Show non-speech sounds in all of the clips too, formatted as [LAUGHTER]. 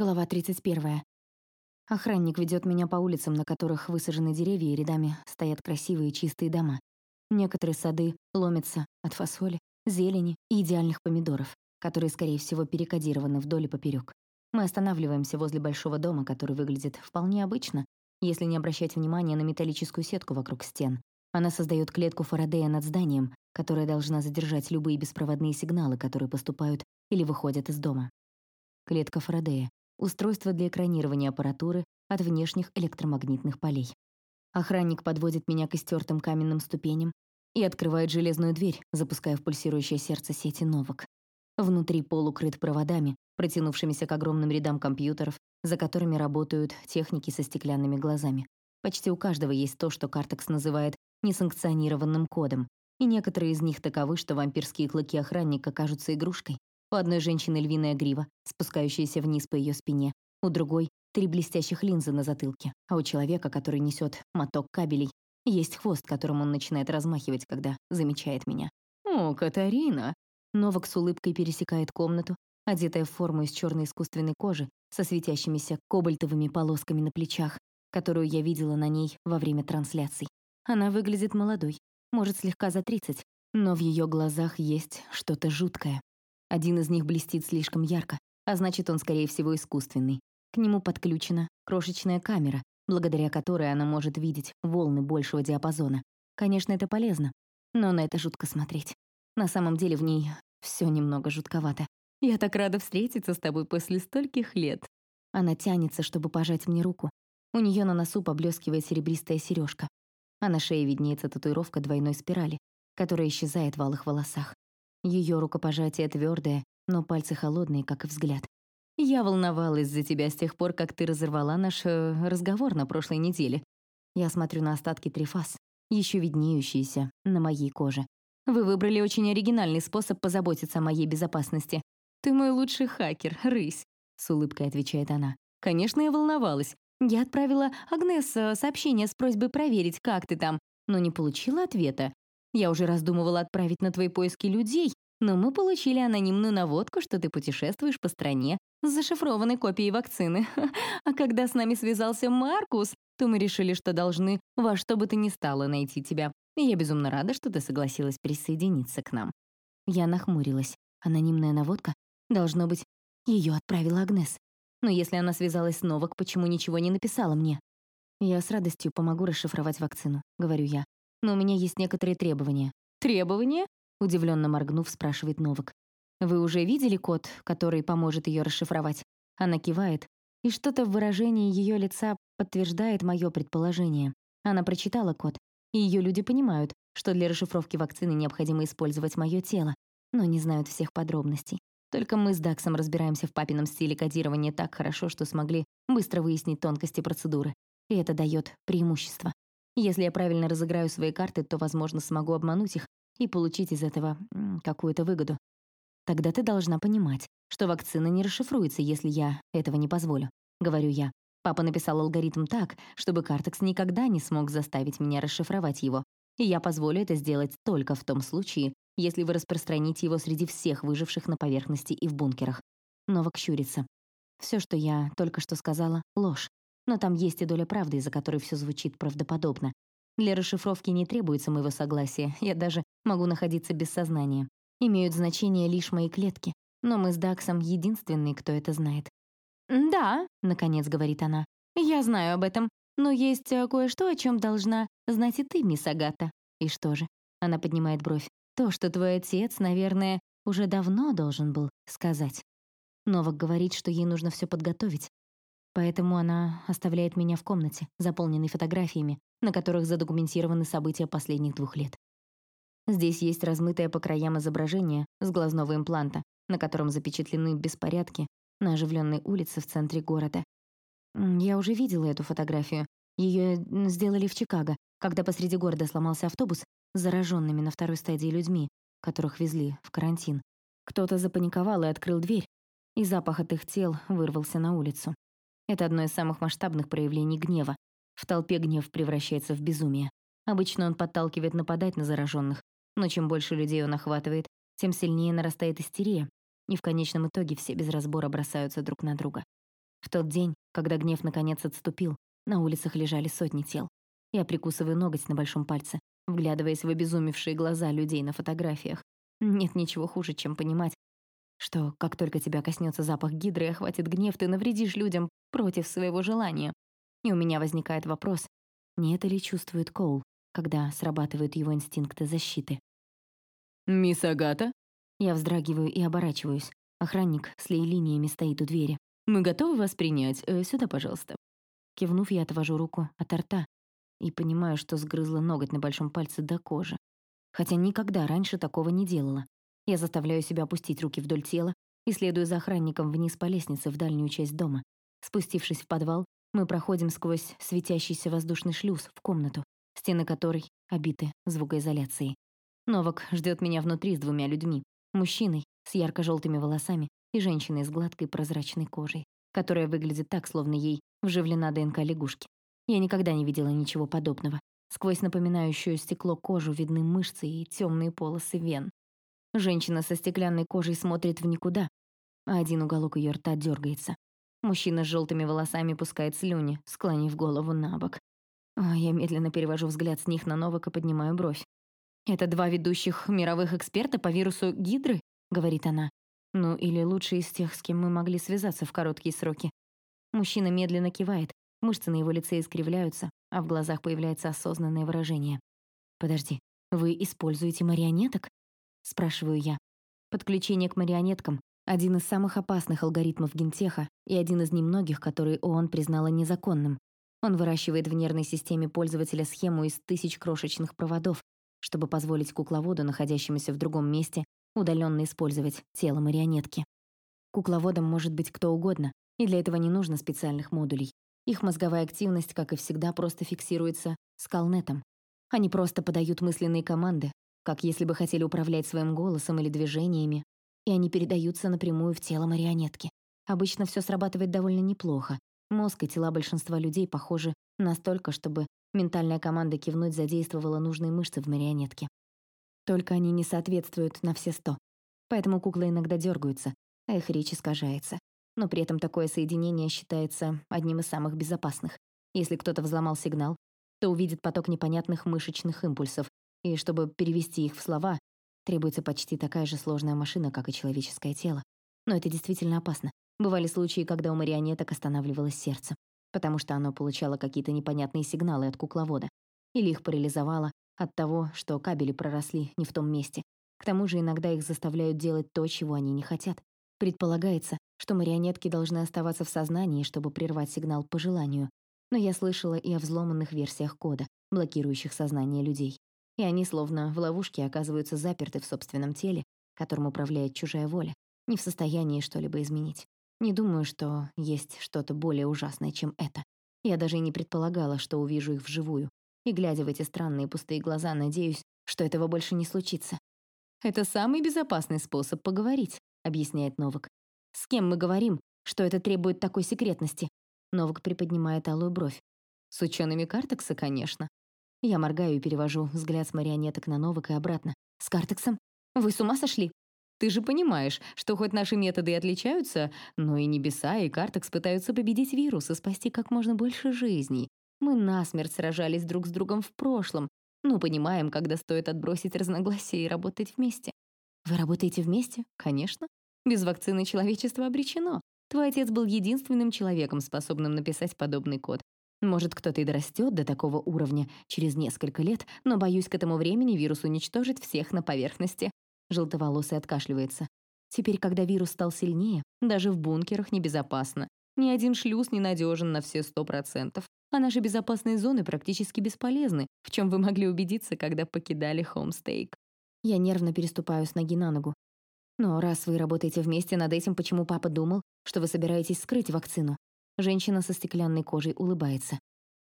Глава 31. Охранник ведет меня по улицам, на которых высажены деревья и рядами стоят красивые чистые дома. Некоторые сады ломятся от фасоли, зелени и идеальных помидоров, которые, скорее всего, перекодированы вдоль и поперек. Мы останавливаемся возле большого дома, который выглядит вполне обычно, если не обращать внимания на металлическую сетку вокруг стен. Она создает клетку Фарадея над зданием, которая должна задержать любые беспроводные сигналы, которые поступают или выходят из дома. Клетка Фарадея устройство для экранирования аппаратуры от внешних электромагнитных полей. Охранник подводит меня к истертым каменным ступеням и открывает железную дверь, запуская в пульсирующее сердце сети новок. Внутри пол укрыт проводами, протянувшимися к огромным рядам компьютеров, за которыми работают техники со стеклянными глазами. Почти у каждого есть то, что Картекс называет несанкционированным кодом, и некоторые из них таковы, что вампирские клыки охранника кажутся игрушкой, у одной женщины львиная грива, спускающаяся вниз по ее спине, у другой — три блестящих линзы на затылке, а у человека, который несет моток кабелей, есть хвост, которым он начинает размахивать, когда замечает меня. «О, Катарина!» Новак с улыбкой пересекает комнату, одетая в форму из черной искусственной кожи со светящимися кобальтовыми полосками на плечах, которую я видела на ней во время трансляций. Она выглядит молодой, может, слегка за 30, но в ее глазах есть что-то жуткое. Один из них блестит слишком ярко, а значит, он, скорее всего, искусственный. К нему подключена крошечная камера, благодаря которой она может видеть волны большего диапазона. Конечно, это полезно, но на это жутко смотреть. На самом деле в ней все немного жутковато. Я так рада встретиться с тобой после стольких лет. Она тянется, чтобы пожать мне руку. У нее на носу поблескивает серебристая сережка, а на шее виднеется татуировка двойной спирали, которая исчезает в алых волосах. Ее рукопожатие твердое, но пальцы холодные, как и взгляд. Я волновалась за тебя с тех пор, как ты разорвала наш э, разговор на прошлой неделе. Я смотрю на остатки трифаз, еще виднеющиеся на моей коже. Вы выбрали очень оригинальный способ позаботиться о моей безопасности. Ты мой лучший хакер, рысь, с улыбкой отвечает она. Конечно, я волновалась. Я отправила Агнес сообщение с просьбой проверить, как ты там, но не получила ответа. Я уже раздумывала отправить на твои поиски людей, но мы получили анонимную наводку, что ты путешествуешь по стране с зашифрованной копией вакцины. [LAUGHS] А когда с нами связался Маркус, то мы решили, что должны во что бы то ни стало найти тебя. И я безумно рада, что ты согласилась присоединиться к нам. Я нахмурилась. Анонимная наводка? Должно быть, ее отправила Агнес. Но если она связалась с Новак, почему ничего не написала мне? Я с радостью помогу расшифровать вакцину, говорю я. Но у меня есть некоторые требования. Требования? Удивленно моргнув, спрашивает Новак. «Вы уже видели код, который поможет ее расшифровать?» Она кивает, и что-то в выражении ее лица подтверждает мое предположение. Она прочитала код, и ее люди понимают, что для расшифровки вакцины необходимо использовать мое тело, но не знают всех подробностей. Только мы с Даксом разбираемся в папином стиле кодирования так хорошо, что смогли быстро выяснить тонкости процедуры. И это дает преимущество. Если я правильно разыграю свои карты, то, возможно, смогу обмануть их и получить из этого какую-то выгоду. Тогда ты должна понимать, что вакцина не расшифруется, если я этого не позволю, говорю я. Папа написал алгоритм так, чтобы Картекс никогда не смог заставить меня расшифровать его, и я позволю это сделать только в том случае, если вы распространите его среди всех выживших на поверхности и в бункерах. Новак щурится. Все, что я только что сказала, — ложь. Но там есть и доля правды, из-за которой все звучит правдоподобно. Для расшифровки не требуется моего согласия, я даже могу находиться без сознания. Имеют значение лишь мои клетки, но мы с Даксом единственные, кто это знает. «Да», — наконец говорит она, — «я знаю об этом, но есть э, кое-что, о чем должна знать и ты, мисс Агата». «И что же?» — она поднимает бровь. «То, что твой отец, наверное, уже давно должен был сказать». Новак говорит, что ей нужно все подготовить, Поэтому она оставляет меня в комнате, заполненной фотографиями, на которых задокументированы события последних двух лет. Здесь есть размытое по краям изображение с глазного импланта, на котором запечатлены беспорядки на оживленной улице в центре города. Я уже видела эту фотографию. Ее сделали в Чикаго, когда посреди города сломался автобус с зараженными на второй стадии людьми, которых везли в карантин. Кто-то запаниковал и открыл дверь, и запах от их тел вырвался на улицу. Это одно из самых масштабных проявлений гнева. В толпе гнев превращается в безумие. Обычно он подталкивает нападать на зараженных, но чем больше людей он охватывает, тем сильнее нарастает истерия, и в конечном итоге все без разбора бросаются друг на друга. В тот день, когда гнев наконец отступил, на улицах лежали сотни тел. Я прикусываю ноготь на большом пальце, вглядываясь в обезумевшие глаза людей на фотографиях. Нет ничего хуже, чем понимать, что как только тебя коснется запах гидры и охватит гнев, ты навредишь людям против своего желания. И у меня возникает вопрос, не это ли чувствует Коул, когда срабатывают его инстинкты защиты? «Мисс Агата?» Я вздрагиваю и оборачиваюсь. Охранник с линиями стоит у двери. «Мы готовы вас принять. Э, сюда, пожалуйста». Кивнув, я отвожу руку от рта и понимаю, что сгрызла ноготь на большом пальце до кожи. Хотя никогда раньше такого не делала. Я заставляю себя опустить руки вдоль тела и следую за охранником вниз по лестнице в дальнюю часть дома. Спустившись в подвал, мы проходим сквозь светящийся воздушный шлюз в комнату, стены которой обиты звукоизоляцией. Новак ждет меня внутри с двумя людьми. Мужчиной с ярко-желтыми волосами и женщиной с гладкой прозрачной кожей, которая выглядит так, словно ей вживлена ДНК лягушки. Я никогда не видела ничего подобного. Сквозь напоминающую стекло кожу видны мышцы и темные полосы вен. Женщина со стеклянной кожей смотрит в никуда, а один уголок ее рта дергается. Мужчина с желтыми волосами пускает слюни, склонив голову на бок. А я медленно перевожу взгляд с них на Новак и поднимаю бровь. «Это два ведущих мировых эксперта по вирусу Гидры?» — говорит она. «Ну, или лучше из тех, с кем мы могли связаться в короткие сроки». Мужчина медленно кивает, Мышцы на его лице искривляются, а в глазах появляется осознанное выражение. «Подожди, вы используете марионеток?» — спрашиваю я. Подключение к марионеткам — один из самых опасных алгоритмов гентеха и один из немногих, которые ООН признала незаконным. Он выращивает в нервной системе пользователя схему из тысяч крошечных проводов, чтобы позволить кукловоду, находящемуся в другом месте, удаленно использовать тело марионетки. Кукловодом может быть кто угодно, и для этого не нужно специальных модулей. Их мозговая активность, как и всегда, просто фиксируется скалнетом. Они просто подают мысленные команды, как если бы хотели управлять своим голосом или движениями, и они передаются напрямую в тело марионетки. Обычно все срабатывает довольно неплохо. Мозг и тела большинства людей похожи настолько, чтобы ментальная команда кивнуть задействовала нужные мышцы в марионетке. Только они не соответствуют на все сто. Поэтому куклы иногда дергаются, а их речь искажается но при этом такое соединение считается одним из самых безопасных. Если кто-то взломал сигнал, то увидит поток непонятных мышечных импульсов, и чтобы перевести их в слова, требуется почти такая же сложная машина, как и человеческое тело. Но это действительно опасно. Бывали случаи, когда у марионеток останавливалось сердце, потому что оно получало какие-то непонятные сигналы от кукловода, или их парализовало от того, что кабели проросли не в том месте. К тому же иногда их заставляют делать то, чего они не хотят. Предполагается, что марионетки должны оставаться в сознании, чтобы прервать сигнал по желанию, но я слышала и о взломанных версиях кода, блокирующих сознание людей. И они словно в ловушке оказываются заперты в собственном теле, которым управляет чужая воля, не в состоянии что-либо изменить. Не думаю, что есть что-то более ужасное, чем это. Я даже и не предполагала, что увижу их вживую. И, глядя в эти странные пустые глаза, надеюсь, что этого больше не случится. «Это самый безопасный способ поговорить», — объясняет Новак. «С кем мы говорим, что это требует такой секретности?» Новак приподнимает алую бровь. «С учеными Картекса, конечно». Я моргаю и перевожу взгляд с марионеток на Новак и обратно. «С Картексом? Вы с ума сошли?» «Ты же понимаешь, что хоть наши методы и отличаются, но и небеса, и Картекс пытаются победить вирус и спасти как можно больше жизней. Мы насмерть сражались друг с другом в прошлом, но понимаем, когда стоит отбросить разногласия и работать вместе. Вы работаете вместе? Конечно. Без вакцины человечество обречено. Твой отец был единственным человеком, способным написать подобный код. Может, кто-то и дорастет до такого уровня через несколько лет, но, боюсь, к этому времени вирус уничтожит всех на поверхности. Желтоволосый откашливается. Теперь, когда вирус стал сильнее, даже в бункерах небезопасно. Ни один шлюз не надежен на все сто процентов, а наши безопасные зоны практически бесполезны, в чем вы могли убедиться, когда покидали Хомстейк. Я нервно переступаю с ноги на ногу. Но раз вы работаете вместе над этим, почему папа думал, что вы собираетесь скрыть вакцину? Женщина со стеклянной кожей улыбается.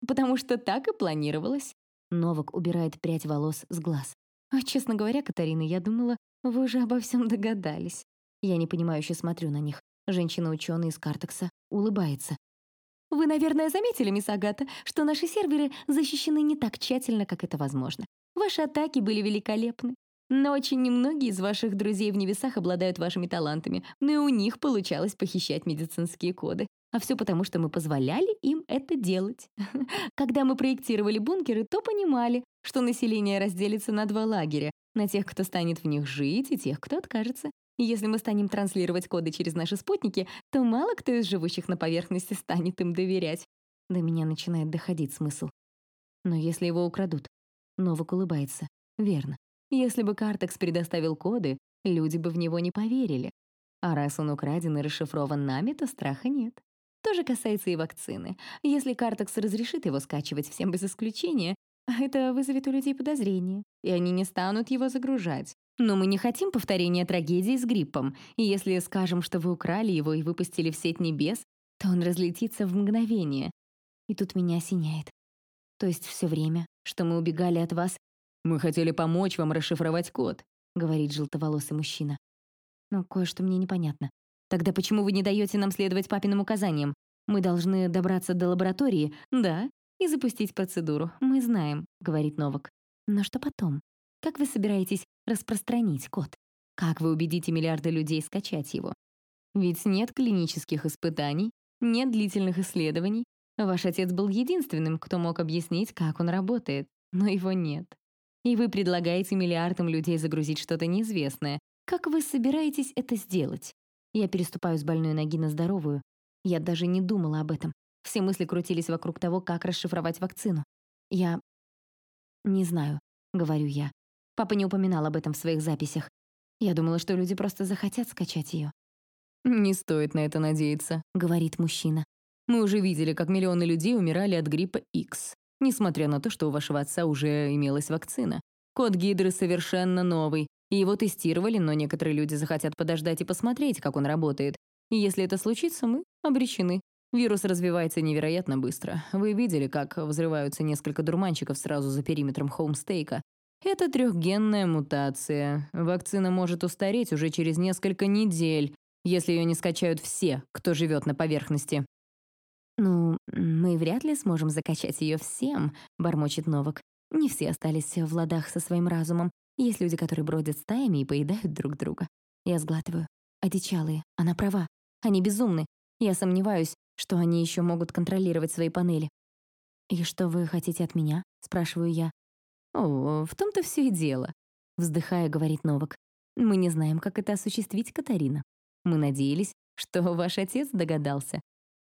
Потому что так и планировалось. Новак убирает прядь волос с глаз. А, честно говоря, Катарина, я думала, вы уже обо всем догадались. Я непонимающе смотрю на них. Женщина-ученый из Картекса улыбается. Вы, наверное, заметили, мисс Агата, что наши серверы защищены не так тщательно, как это возможно. Ваши атаки были великолепны. Но очень немногие из ваших друзей в небесах обладают вашими талантами, но и у них получалось похищать медицинские коды. А все потому, что мы позволяли им это делать. [LAUGHS] Когда мы проектировали бункеры, то понимали, что население разделится на два лагеря. На тех, кто станет в них жить, и тех, кто откажется. И если мы станем транслировать коды через наши спутники, то мало кто из живущих на поверхности станет им доверять. До меня начинает доходить смысл. Но если его украдут? Новак улыбается. Верно. Если бы Картекс предоставил коды, люди бы в него не поверили. А раз он украден и расшифрован нами, то страха нет. То же касается и вакцины. Если Картекс разрешит его скачивать всем без исключения, [LAUGHS] это вызовет у людей подозрения, и они не станут его загружать. Но мы не хотим повторения трагедии с гриппом, и если скажем, что вы украли его и выпустили в сеть небес, то он разлетится в мгновение. И тут меня осеняет. То есть все время, что мы убегали от вас... «Мы хотели помочь вам расшифровать код», — говорит желтоволосый мужчина. Но кое-что мне непонятно. Тогда почему вы не даете нам следовать папиным указаниям? Мы должны добраться до лаборатории, да, и запустить процедуру. Мы знаем, говорит Новак. Но что потом? Как вы собираетесь распространить код? Как вы убедите миллиарды людей скачать его? Ведь нет клинических испытаний, нет длительных исследований. Ваш отец был единственным, кто мог объяснить, как он работает, но его нет. И вы предлагаете миллиардам людей загрузить что-то неизвестное. Как вы собираетесь это сделать? Я переступаю с больной ноги на здоровую. Я даже не думала об этом. Все мысли крутились вокруг того, как расшифровать вакцину. Я... «Не знаю», — говорю я. Папа не упоминал об этом в своих записях. Я думала, что люди просто захотят скачать ее. «Не стоит на это надеяться», — говорит мужчина. «Мы уже видели, как миллионы людей умирали от гриппа X, несмотря на то, что у вашего отца уже имелась вакцина. Код Гидры совершенно новый, и его тестировали, но некоторые люди захотят подождать и посмотреть, как он работает. И если это случится, мы обречены. Вирус развивается невероятно быстро. Вы видели, как взрываются несколько дурманчиков сразу за периметром хоумстейка. Это трехгенная мутация. Вакцина может устареть уже через несколько недель, если ее не скачают все, кто живет на поверхности. «Ну, мы вряд ли сможем закачать ее всем», — бормочет Новак. «Не все остались в ладах со своим разумом. Есть люди, которые бродят стаями и поедают друг друга. Я сглатываю. Одичалые. Она права. Они безумны. Я сомневаюсь, что они еще могут контролировать свои панели. «И что вы хотите от меня?» — спрашиваю я. «О, в том-то все и дело», — вздыхая, говорит Новак. «Мы не знаем, как это осуществить, Катарина. Мы надеялись, что ваш отец догадался.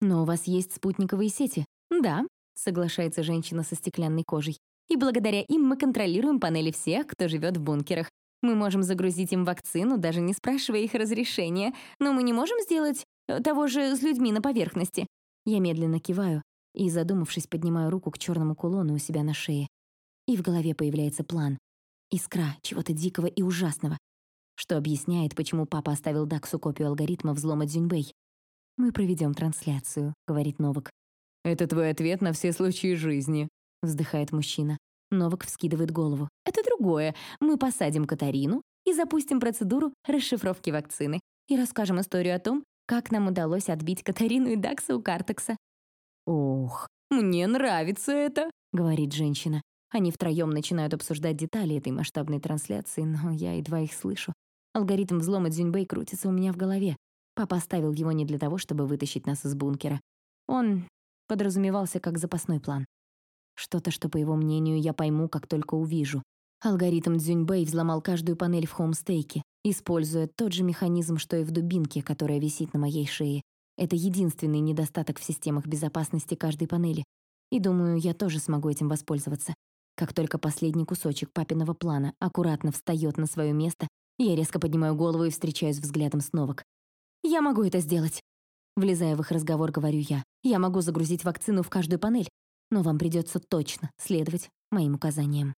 Но у вас есть спутниковые сети?» «Да», — соглашается женщина со стеклянной кожей. И благодаря им мы контролируем панели всех, кто живет в бункерах. Мы можем загрузить им вакцину, даже не спрашивая их разрешения, но мы не можем сделать э, того же с людьми на поверхности. Я медленно киваю и, задумавшись, поднимаю руку к черному кулону у себя на шее. И в голове появляется план. Искра чего-то дикого и ужасного, что объясняет, почему папа оставил Даксу копию алгоритма взлома Дзюньбэй. «Мы проведем трансляцию», — говорит Новак. «Это твой ответ на все случаи жизни», — вздыхает мужчина. Новак вскидывает голову. «Это другое. Мы посадим Катарину и запустим процедуру расшифровки вакцины. И расскажем историю о том, как нам удалось отбить Катарину и Дакса у Картекса». «Ох, мне нравится это», — говорит женщина. Они втроем начинают обсуждать детали этой масштабной трансляции, но я едва их слышу. Алгоритм взлома Дзюньбэй крутится у меня в голове. Папа оставил его не для того, чтобы вытащить нас из бункера. Он подразумевался как запасной план. Что-то, что, по его мнению, я пойму, как только увижу. Алгоритм Дзюньбэй взломал каждую панель в хоумстейке, используя тот же механизм, что и в дубинке, которая висит на моей шее. Это единственный недостаток в системах безопасности каждой панели. И думаю, я тоже смогу этим воспользоваться. Как только последний кусочек папиного плана аккуратно встает на свое место, я резко поднимаю голову и встречаюсь взглядом с Новак. «Я могу это сделать!» Влезая в их разговор, говорю я. «Я могу загрузить вакцину в каждую панель, но вам придется точно следовать моим указаниям.